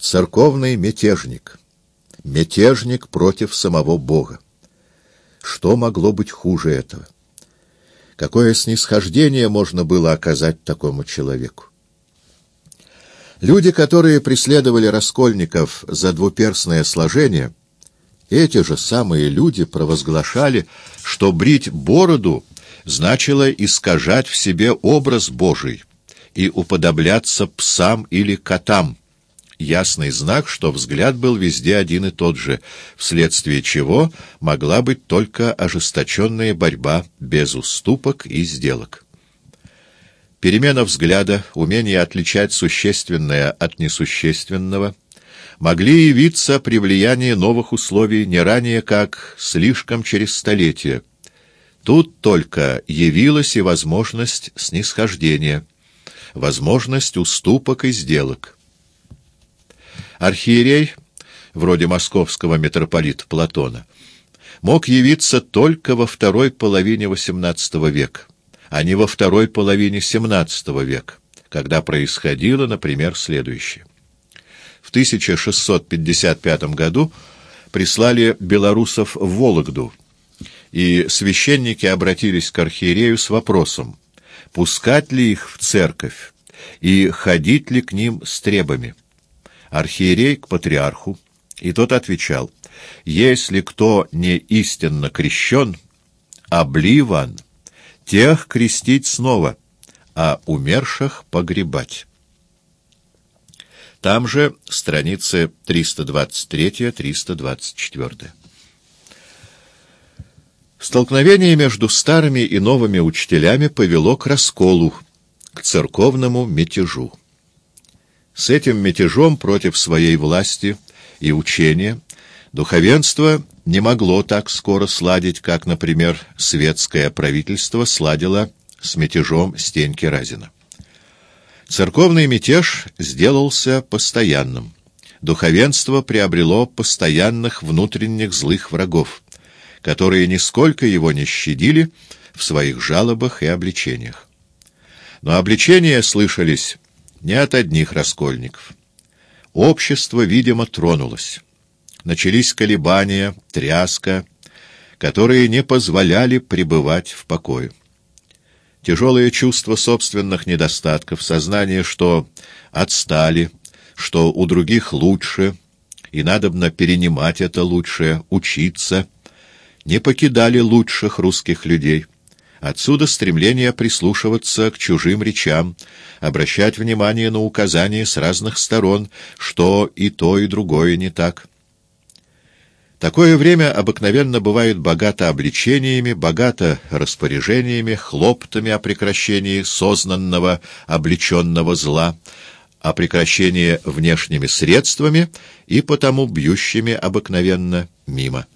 Церковный мятежник. Мятежник против самого Бога. Что могло быть хуже этого? Какое снисхождение можно было оказать такому человеку? Люди, которые преследовали раскольников за двуперстное сложение, эти же самые люди провозглашали, что брить бороду значило искажать в себе образ Божий и уподобляться псам или котам, ясный знак, что взгляд был везде один и тот же, вследствие чего могла быть только ожесточенная борьба без уступок и сделок. Перемена взгляда, умение отличать существенное от несущественного могли явиться при влиянии новых условий не ранее, как слишком через столетия. Тут только явилась и возможность снисхождения, возможность уступок и сделок. Архиерей, вроде московского митрополита Платона, мог явиться только во второй половине XVIII века, а не во второй половине XVII века, когда происходило, например, следующее. В 1655 году прислали белорусов в Вологду, и священники обратились к архиерею с вопросом, пускать ли их в церковь и ходить ли к ним с требами архиерей к патриарху, и тот отвечал, «Если кто не истинно крещен, обливан, тех крестить снова, а умерших погребать». Там же страницы 323-324. Столкновение между старыми и новыми учителями повело к расколу, к церковному мятежу. С этим мятежом против своей власти и учения духовенство не могло так скоро сладить, как, например, светское правительство сладило с мятежом Стеньки Разина. Церковный мятеж сделался постоянным. Духовенство приобрело постоянных внутренних злых врагов, которые нисколько его не щадили в своих жалобах и обличениях. Но обличения слышались не от одних раскольников. Общество, видимо, тронулось. Начались колебания, тряска, которые не позволяли пребывать в покое. Тяжелое чувство собственных недостатков, сознание, что отстали, что у других лучше, и надобно перенимать это лучшее, учиться, не покидали лучших русских людей. Отсюда стремление прислушиваться к чужим речам, обращать внимание на указания с разных сторон, что и то, и другое не так. Такое время обыкновенно бывает богато обличениями, богато распоряжениями, хлоптами о прекращении сознанного, облеченного зла, о прекращении внешними средствами и потому бьющими обыкновенно мимо.